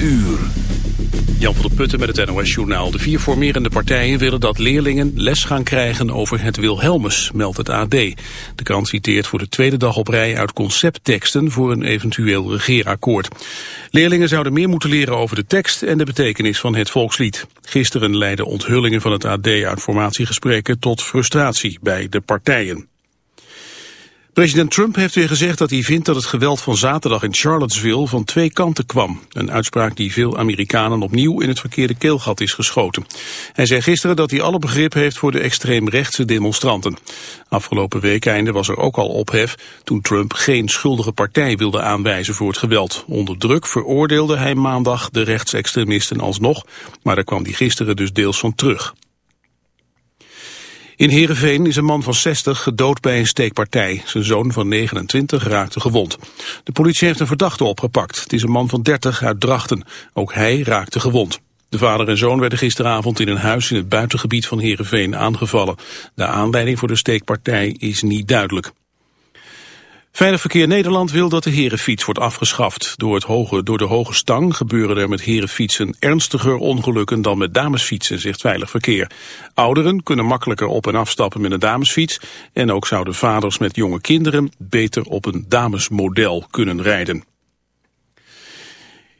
uur. Jan van der Putten met het NOS-journaal. De vier formerende partijen willen dat leerlingen les gaan krijgen over het Wilhelmus, meldt het AD. De krant citeert voor de tweede dag op rij uit conceptteksten voor een eventueel regeerakkoord. Leerlingen zouden meer moeten leren over de tekst en de betekenis van het volkslied. Gisteren leidden onthullingen van het AD uit formatiegesprekken tot frustratie bij de partijen. President Trump heeft weer gezegd dat hij vindt dat het geweld van zaterdag in Charlottesville van twee kanten kwam. Een uitspraak die veel Amerikanen opnieuw in het verkeerde keelgat is geschoten. Hij zei gisteren dat hij alle begrip heeft voor de extreemrechtse demonstranten. Afgelopen weekeinde was er ook al ophef toen Trump geen schuldige partij wilde aanwijzen voor het geweld. Onder druk veroordeelde hij maandag de rechtsextremisten alsnog, maar daar kwam hij gisteren dus deels van terug. In Heerenveen is een man van 60 gedood bij een steekpartij. Zijn zoon van 29 raakte gewond. De politie heeft een verdachte opgepakt. Het is een man van 30 uit Drachten. Ook hij raakte gewond. De vader en zoon werden gisteravond in een huis in het buitengebied van Heerenveen aangevallen. De aanleiding voor de steekpartij is niet duidelijk. Veilig Verkeer Nederland wil dat de herenfiets wordt afgeschaft. Door, het hoge, door de hoge stang gebeuren er met herenfietsen ernstiger ongelukken dan met damesfietsen, zegt Veilig Verkeer. Ouderen kunnen makkelijker op en afstappen met een damesfiets en ook zouden vaders met jonge kinderen beter op een damesmodel kunnen rijden.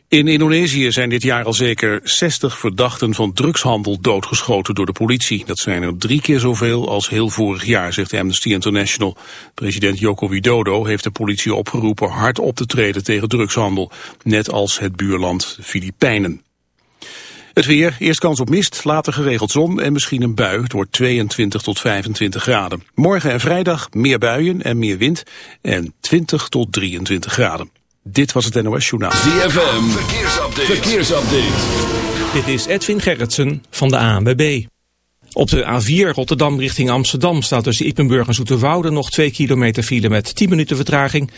In Indonesië zijn dit jaar al zeker 60 verdachten van drugshandel doodgeschoten door de politie. Dat zijn er drie keer zoveel als heel vorig jaar, zegt Amnesty International. President Joko Widodo heeft de politie opgeroepen hard op te treden tegen drugshandel. Net als het buurland Filipijnen. Het weer, eerst kans op mist, later geregeld zon en misschien een bui. Het wordt 22 tot 25 graden. Morgen en vrijdag meer buien en meer wind en 20 tot 23 graden. Dit was het NOS Journaal. ZFM, verkeersupdate. verkeersupdate. Dit is Edwin Gerritsen van de ANWB. Op de A4 Rotterdam richting Amsterdam staat tussen Ippenburg en Zoeterwoude nog 2 kilometer file met 10 minuten vertraging.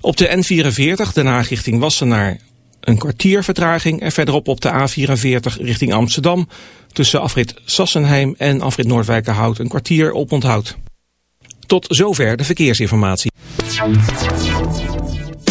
Op de N44 Den Haag richting Wassenaar een kwartier vertraging. En verderop op de A44 richting Amsterdam tussen afrit Sassenheim en afrit Noordwijkerhout een kwartier op onthoud. Tot zover de verkeersinformatie.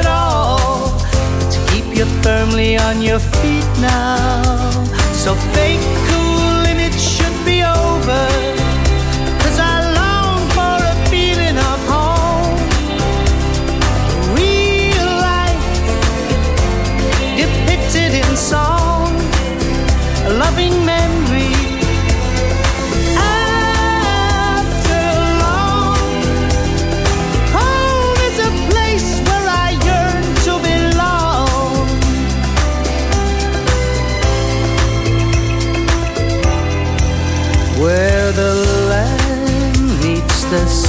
at all to keep you firmly on your feet now. So fake cool and it should be over. I long for a feeling of home. Real life depicted in song.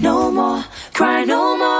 no more, cry no more.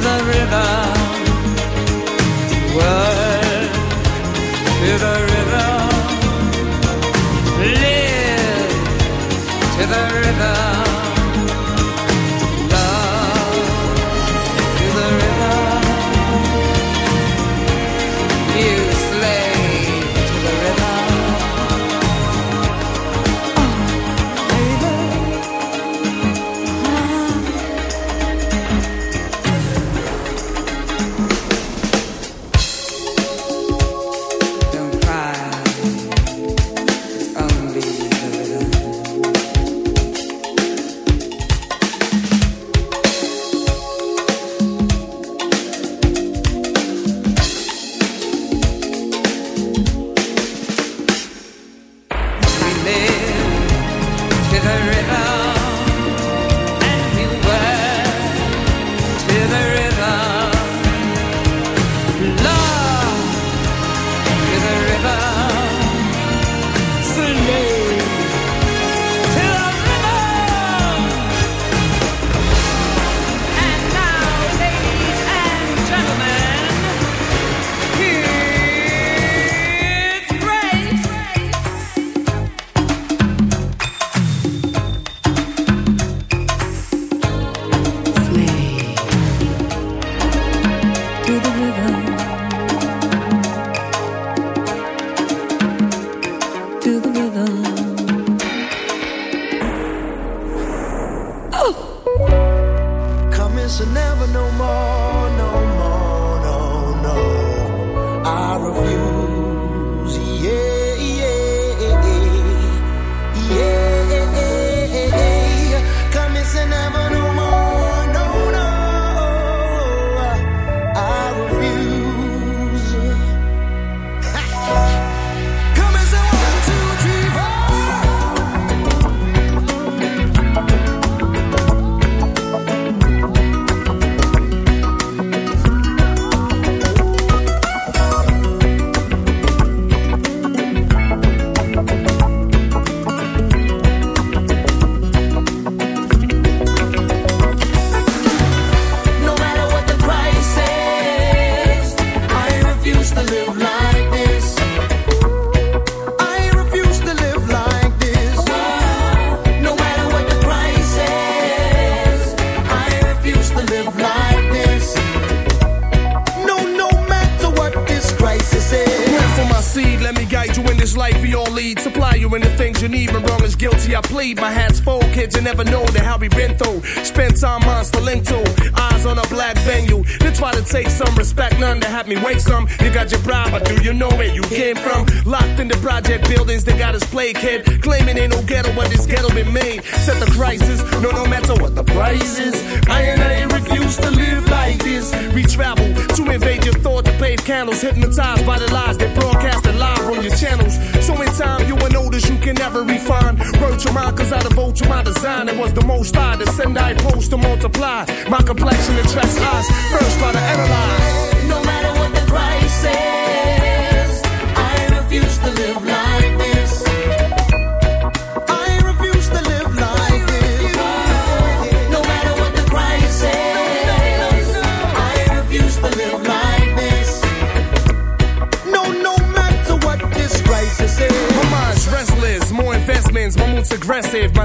the river.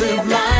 live life.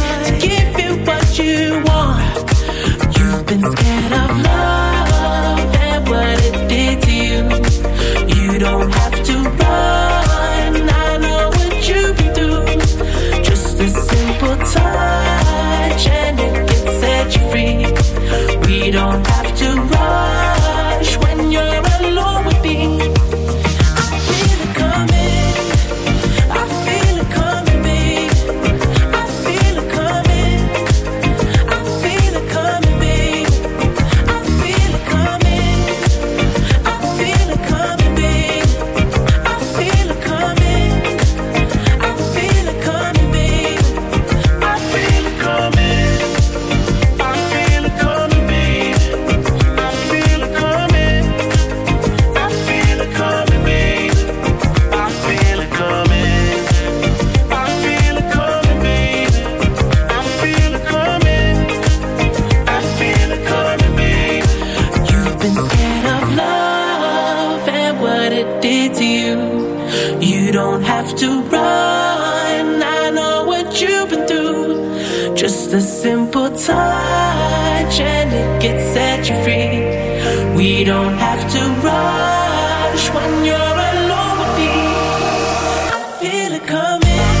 coming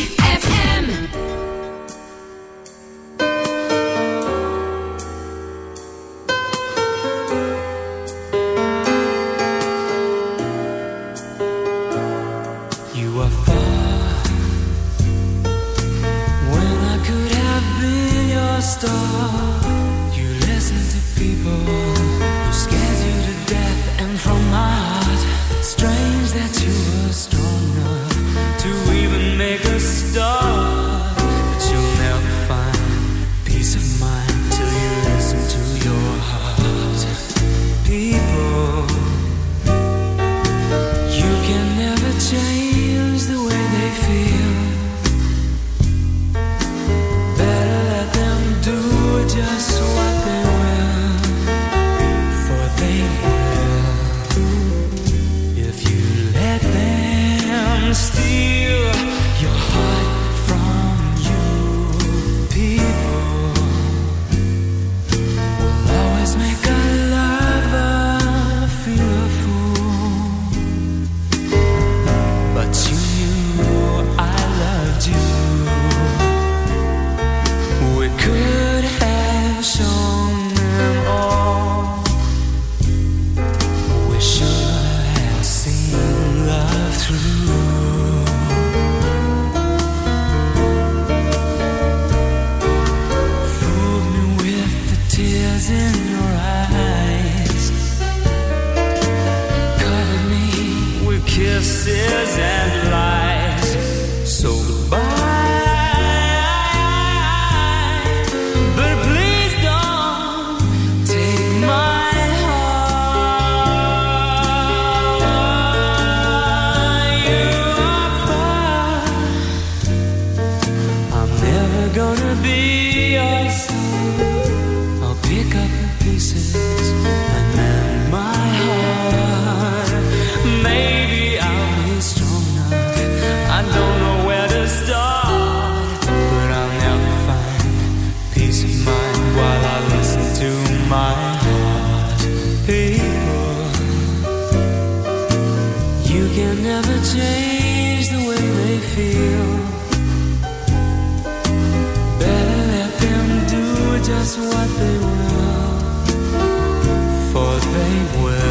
they will.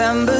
December.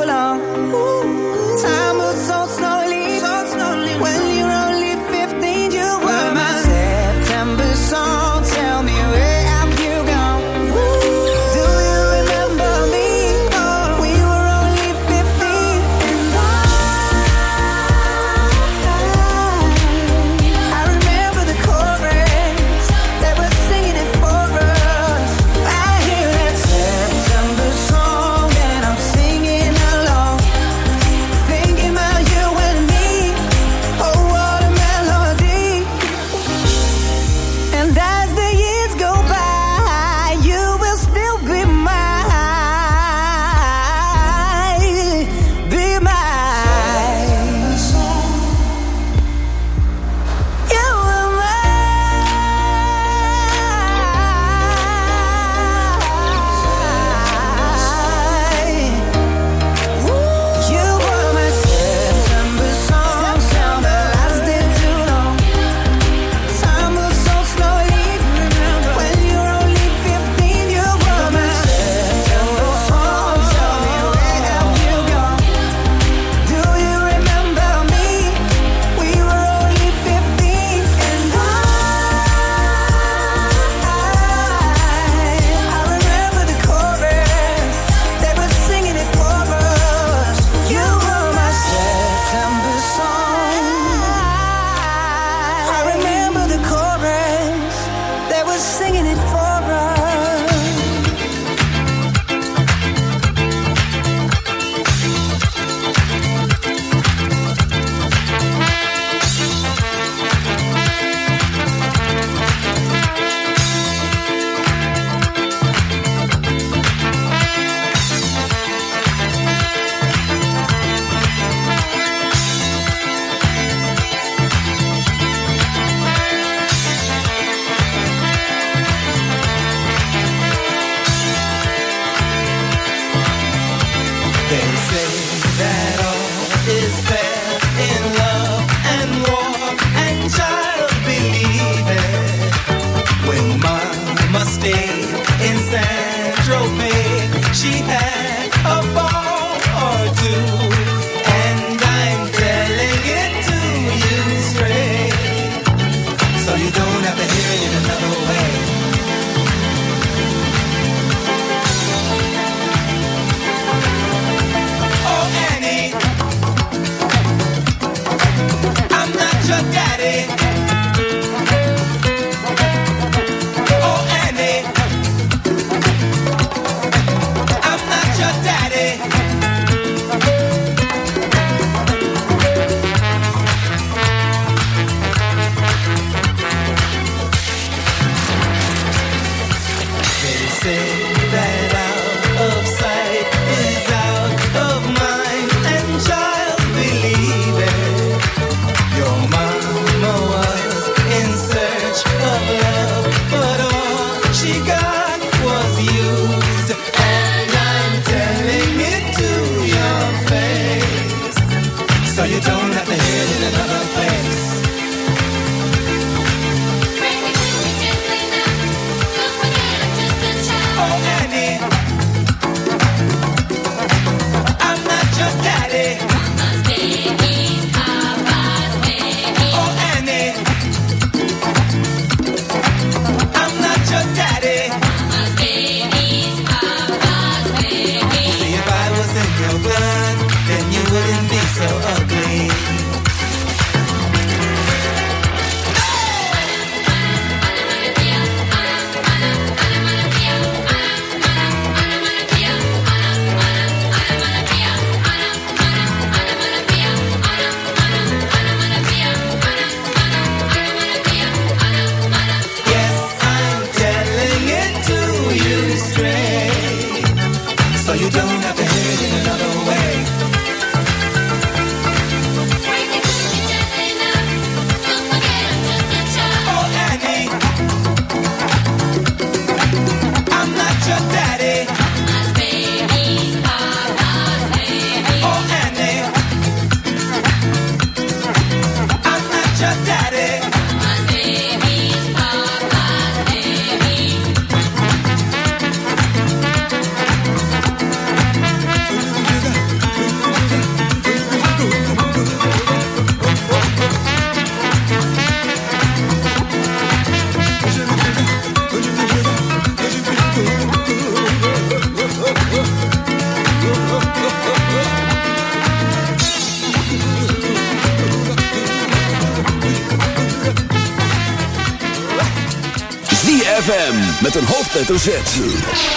hoofdletter Z.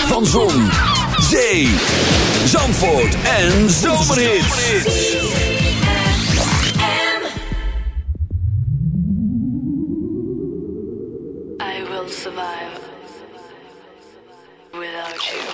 Van Zon, Zee, Zandvoort en will survive without you.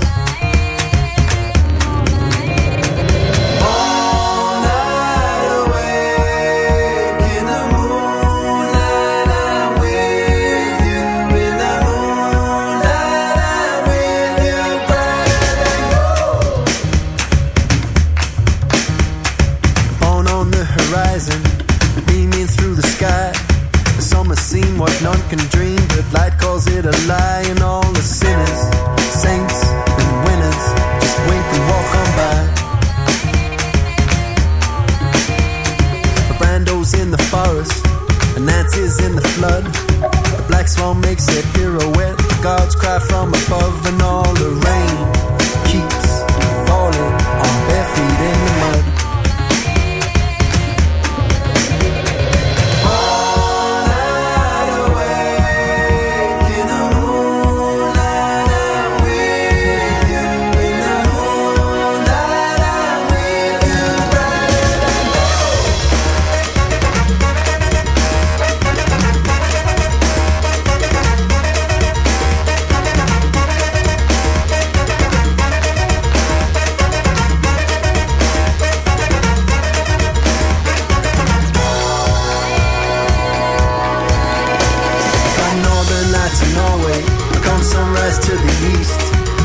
night to Norway. Come sunrise to the east.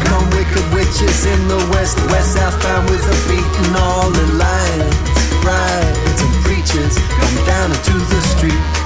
Come wicked witches in the west. West southbound with a beat and all the lions, riots and preachers come down into the street.